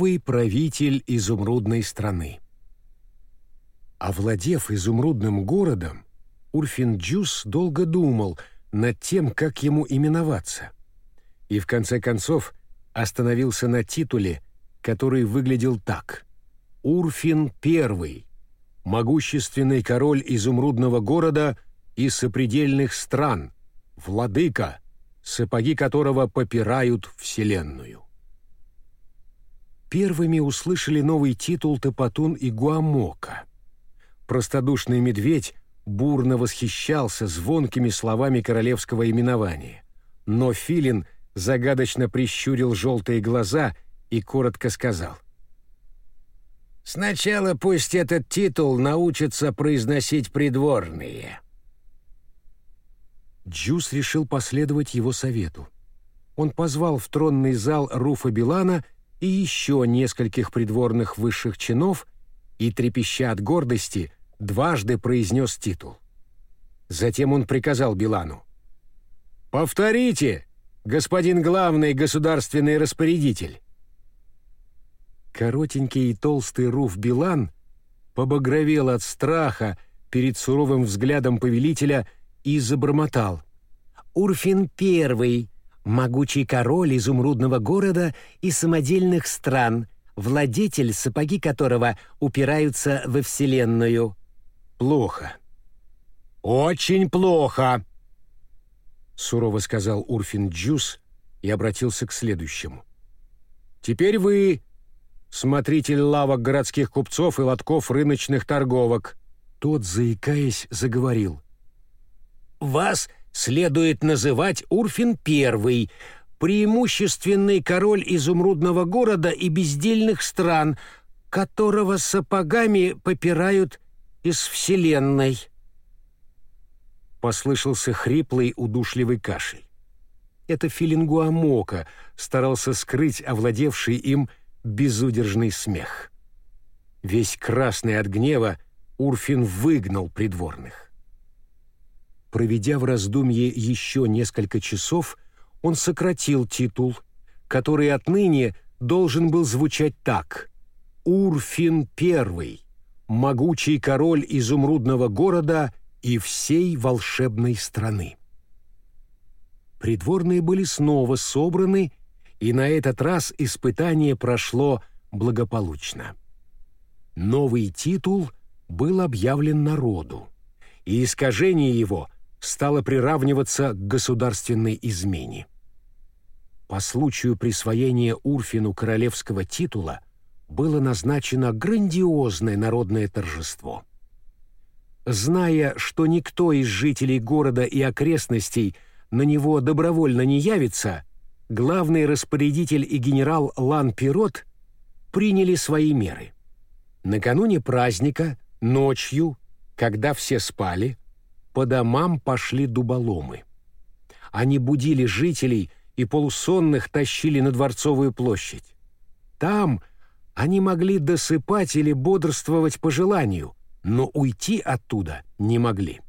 новый правитель изумрудной страны. Овладев изумрудным городом, Урфин-Джус долго думал над тем, как ему именоваться, и в конце концов остановился на титуле, который выглядел так «Урфин I, могущественный король изумрудного города и сопредельных стран, владыка, сапоги которого попирают вселенную». Первыми услышали новый титул Топотун и Гуамока. Простодушный медведь бурно восхищался звонкими словами королевского именования. Но Филин загадочно прищурил желтые глаза и коротко сказал. «Сначала пусть этот титул научатся произносить придворные». Джус решил последовать его совету. Он позвал в тронный зал Руфа Билана и еще нескольких придворных высших чинов и, трепеща от гордости, дважды произнес титул. Затем он приказал Билану. «Повторите, господин главный государственный распорядитель!» Коротенький и толстый Руф Билан побагровел от страха перед суровым взглядом повелителя и забормотал. «Урфин Первый, могучий король изумрудного города и самодельных стран, владетель, сапоги которого упираются во Вселенную». «Плохо. Очень плохо!» Сурово сказал Урфин Джус и обратился к следующему. «Теперь вы смотритель лавок городских купцов и лотков рыночных торговок». Тот, заикаясь, заговорил. «Вас следует называть Урфин Первый, преимущественный король изумрудного города и бездельных стран, которого сапогами попирают из Вселенной. Послышался хриплый удушливый кашель. Это Филингуамока старался скрыть овладевший им безудержный смех. Весь красный от гнева, Урфин выгнал придворных. Проведя в раздумье еще несколько часов, он сократил титул, который отныне должен был звучать так «Урфин Первый» могучий король изумрудного города и всей волшебной страны. Придворные были снова собраны, и на этот раз испытание прошло благополучно. Новый титул был объявлен народу, и искажение его стало приравниваться к государственной измене. По случаю присвоения Урфину королевского титула – было назначено грандиозное народное торжество. Зная, что никто из жителей города и окрестностей на него добровольно не явится, главный распорядитель и генерал Лан Пирот приняли свои меры. Накануне праздника, ночью, когда все спали, по домам пошли дуболомы. Они будили жителей и полусонных тащили на Дворцовую площадь. Там они могли досыпать или бодрствовать по желанию, но уйти оттуда не могли.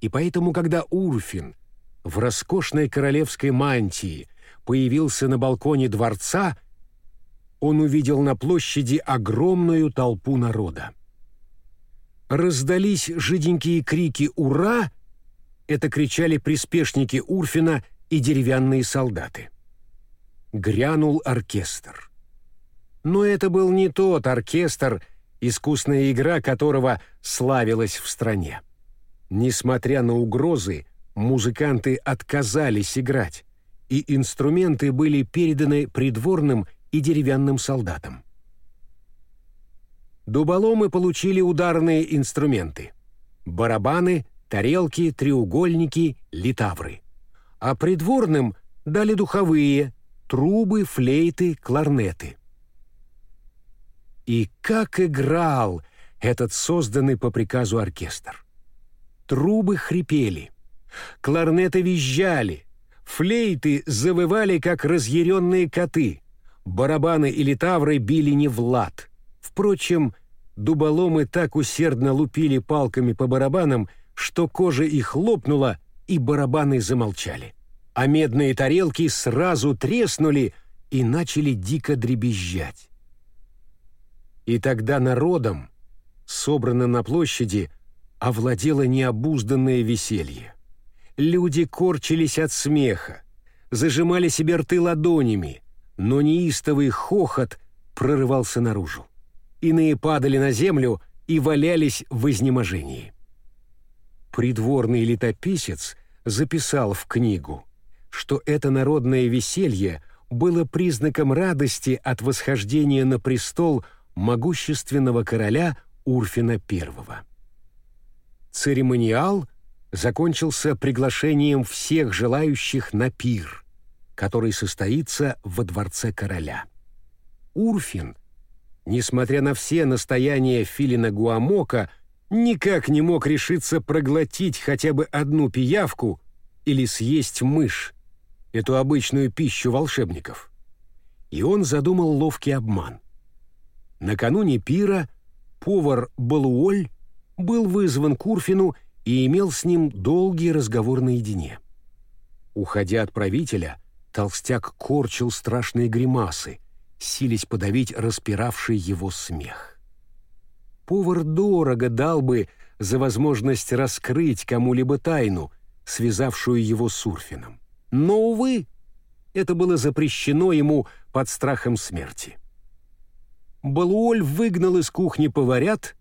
И поэтому, когда Урфин в роскошной королевской мантии появился на балконе дворца, он увидел на площади огромную толпу народа. Раздались жиденькие крики «Ура!» — это кричали приспешники Урфина и деревянные солдаты. Грянул оркестр. Но это был не тот оркестр, искусная игра которого славилась в стране. Несмотря на угрозы, музыканты отказались играть, и инструменты были переданы придворным и деревянным солдатам. Дуболомы получили ударные инструменты — барабаны, тарелки, треугольники, литавры. А придворным дали духовые — трубы, флейты, кларнеты — и как играл этот созданный по приказу оркестр! Трубы хрипели, кларнеты визжали, флейты завывали, как разъяренные коты, барабаны и тавры били не в лад. Впрочем, дуболомы так усердно лупили палками по барабанам, что кожа их лопнула, и барабаны замолчали. А медные тарелки сразу треснули, и начали дико дребезжать. И тогда народом, собранным на площади, овладело необузданное веселье. Люди корчились от смеха, зажимали себе рты ладонями, но неистовый хохот прорывался наружу. Иные падали на землю и валялись в изнеможении. Придворный летописец записал в книгу, что это народное веселье было признаком радости от восхождения на престол могущественного короля Урфина I. Церемониал закончился приглашением всех желающих на пир, который состоится во дворце короля. Урфин, несмотря на все настояния Филина Гуамока, никак не мог решиться проглотить хотя бы одну пиявку или съесть мышь, эту обычную пищу волшебников. И он задумал ловкий обман. Накануне пира повар Балуоль был вызван к Урфину и имел с ним долгий разговор наедине. Уходя от правителя, толстяк корчил страшные гримасы, сились подавить распиравший его смех. Повар дорого дал бы за возможность раскрыть кому-либо тайну, связавшую его с Урфином. Но, увы, это было запрещено ему под страхом смерти. Балуоль выгнал из кухни поварят,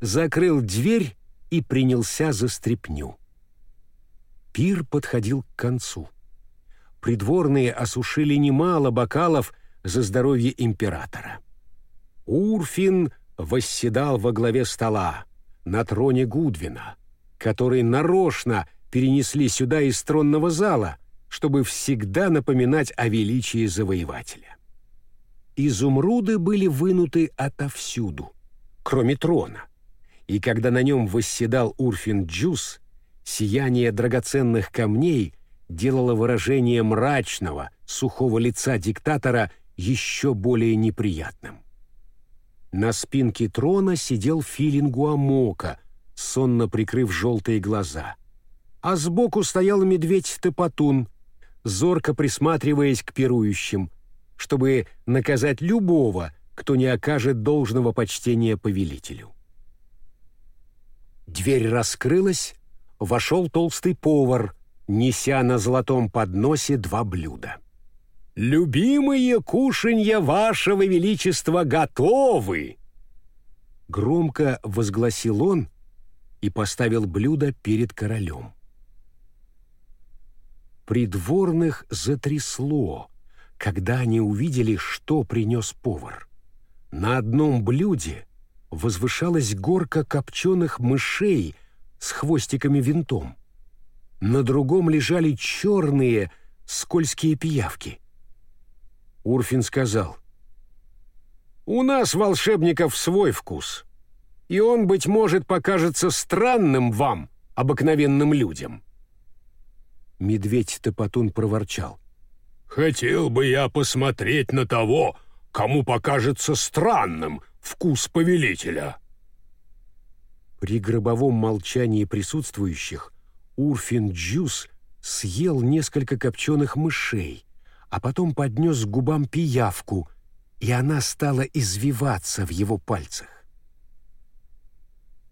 закрыл дверь и принялся за стряпню. Пир подходил к концу. Придворные осушили немало бокалов за здоровье императора. Урфин восседал во главе стола на троне Гудвина, который нарочно перенесли сюда из тронного зала, чтобы всегда напоминать о величии завоевателя. Изумруды были вынуты отовсюду, кроме трона — и когда на нем восседал Урфин Джус, сияние драгоценных камней делало выражение мрачного, сухого лица диктатора еще более неприятным. На спинке трона сидел филин Гуамока, сонно прикрыв желтые глаза. А сбоку стоял медведь-топотун, зорко присматриваясь к пирующим, чтобы наказать любого, кто не окажет должного почтения повелителю. Дверь раскрылась, вошел толстый повар, неся на золотом подносе два блюда. «Любимые кушанья вашего величества готовы!» Громко возгласил он и поставил блюдо перед королем. Придворных затрясло, когда они увидели, что принес повар. На одном блюде — возвышалась горка копченых мышей с хвостиками винтом. На другом лежали черные скользкие пиявки. Урфин сказал, «У нас, волшебников, свой вкус, и он, быть может, покажется странным вам, обыкновенным людям». Медведь-топотун проворчал. «Хотел бы я посмотреть на того, кому покажется странным вкус повелителя». При гробовом молчании присутствующих Урфин Джус съел несколько копченых мышей, а потом поднес к губам пиявку, и она стала извиваться в его пальцах.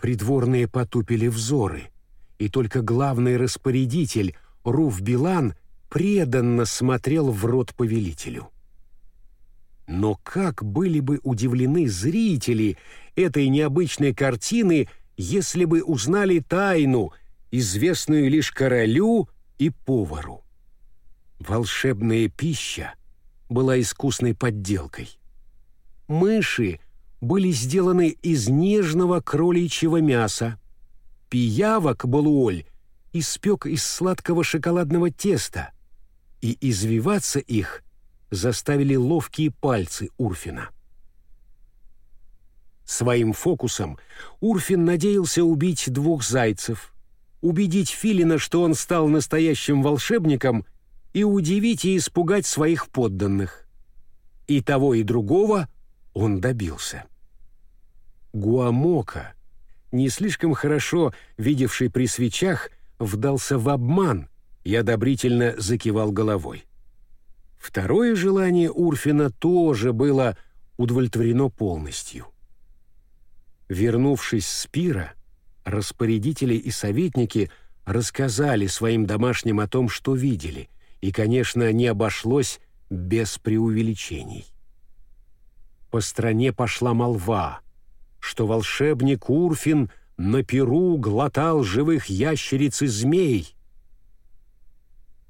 Придворные потупили взоры, и только главный распорядитель Руф Билан преданно смотрел в рот повелителю. Но как были бы удивлены зрители этой необычной картины, если бы узнали тайну, известную лишь королю и повару. Волшебная пища была искусной подделкой. Мыши были сделаны из нежного кроличьего мяса. Пиявок Балуоль испек из сладкого шоколадного теста, и извиваться их заставили ловкие пальцы Урфина. Своим фокусом Урфин надеялся убить двух зайцев, убедить Филина, что он стал настоящим волшебником, и удивить и испугать своих подданных. И того, и другого он добился. Гуамока, не слишком хорошо видевший при свечах, вдался в обман и одобрительно закивал головой. Второе желание Урфина тоже было удовлетворено полностью. Вернувшись с пира, распорядители и советники рассказали своим домашним о том, что видели, и, конечно, не обошлось без преувеличений. По стране пошла молва, что волшебник Урфин на перу глотал живых ящериц и змей.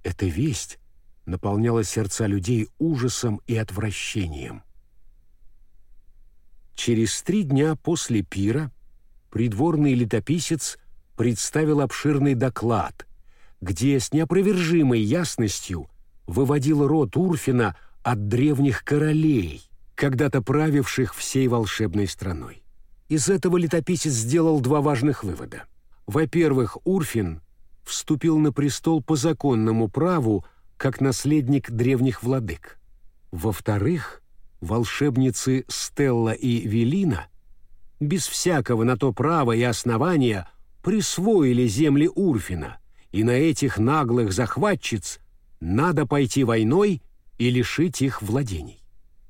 Эта весть наполняла сердца людей ужасом и отвращением. Через три дня после пира придворный летописец представил обширный доклад, где с неопровержимой ясностью выводил род Урфина от древних королей, когда-то правивших всей волшебной страной. Из этого летописец сделал два важных вывода. Во-первых, Урфин вступил на престол по законному праву как наследник древних владык. Во-вторых, волшебницы Стелла и Велина без всякого на то права и основания присвоили земли Урфина, и на этих наглых захватчиц надо пойти войной и лишить их владений.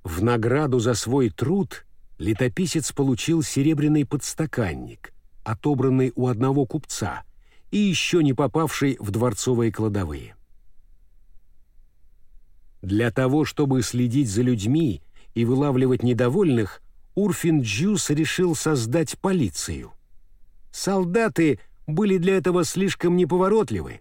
В награду за свой труд летописец получил серебряный подстаканник, отобранный у одного купца и еще не попавший в дворцовые кладовые. Для того, чтобы следить за людьми и вылавливать недовольных, Урфин Джус решил создать полицию. Солдаты были для этого слишком неповоротливы.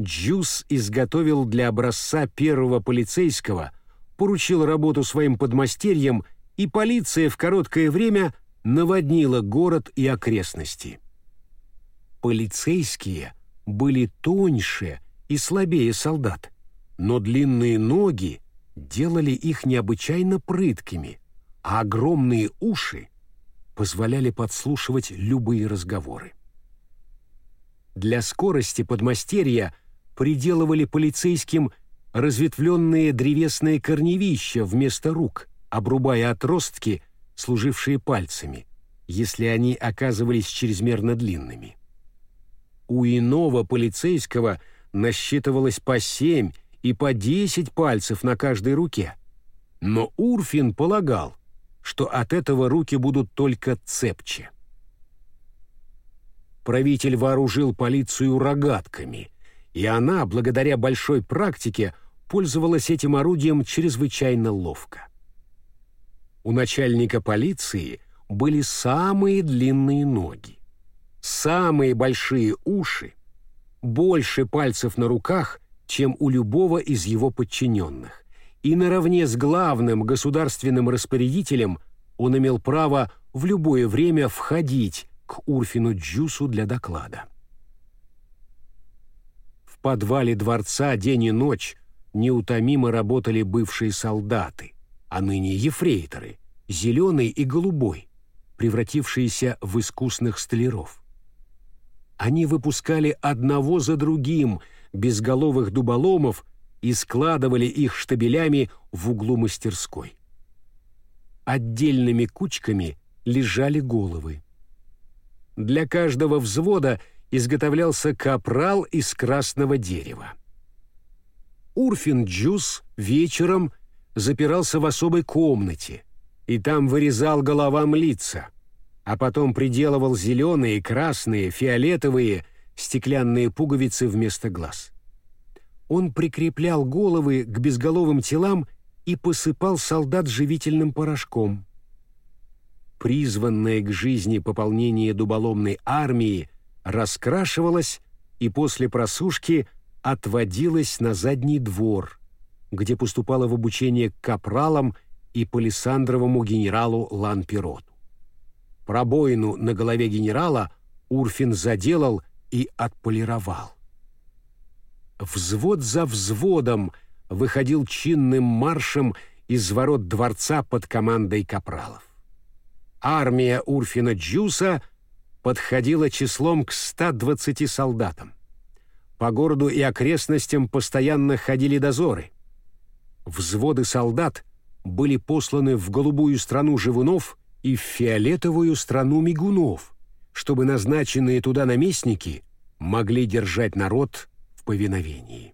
Джус изготовил для образца первого полицейского, поручил работу своим подмастерьям, и полиция в короткое время наводнила город и окрестности. Полицейские были тоньше и слабее солдат, но длинные ноги делали их необычайно прыткими, а огромные уши позволяли подслушивать любые разговоры. Для скорости подмастерья приделывали полицейским разветвленные древесные корневища вместо рук, обрубая отростки, служившие пальцами, если они оказывались чрезмерно длинными. У иного полицейского насчитывалось по семь и по десять пальцев на каждой руке. Но Урфин полагал, что от этого руки будут только цепче. Правитель вооружил полицию рогатками, и она, благодаря большой практике, пользовалась этим орудием чрезвычайно ловко. У начальника полиции были самые длинные ноги, самые большие уши, больше пальцев на руках, чем у любого из его подчиненных и наравне с главным государственным распорядителем он имел право в любое время входить Урфину Джусу для доклада. В подвале дворца день и ночь неутомимо работали бывшие солдаты, а ныне ефрейторы, зеленый и голубой, превратившиеся в искусных столяров. Они выпускали одного за другим безголовых дуболомов и складывали их штабелями в углу мастерской. Отдельными кучками лежали головы. Для каждого взвода изготовлялся капрал из красного дерева. Урфин Джус вечером запирался в особой комнате и там вырезал головам лица, а потом приделывал зеленые, красные, фиолетовые стеклянные пуговицы вместо глаз он прикреплял головы к безголовым телам и посыпал солдат живительным порошком. Призванное к жизни пополнение дуболомной армии раскрашивалось и после просушки отводилось на задний двор, где поступало в обучение к капралам и палисандровому генералу Ланпироту. Пробоину на голове генерала Урфин заделал и отполировал взвод за взводом выходил чинным маршем из ворот дворца под командой капралов. Армия Урфина Джуса подходила числом к 120 солдатам. По городу и окрестностям постоянно ходили дозоры. Взводы солдат были посланы в голубую страну живунов и в фиолетовую страну мигунов, чтобы назначенные туда наместники могли держать народ повиновении.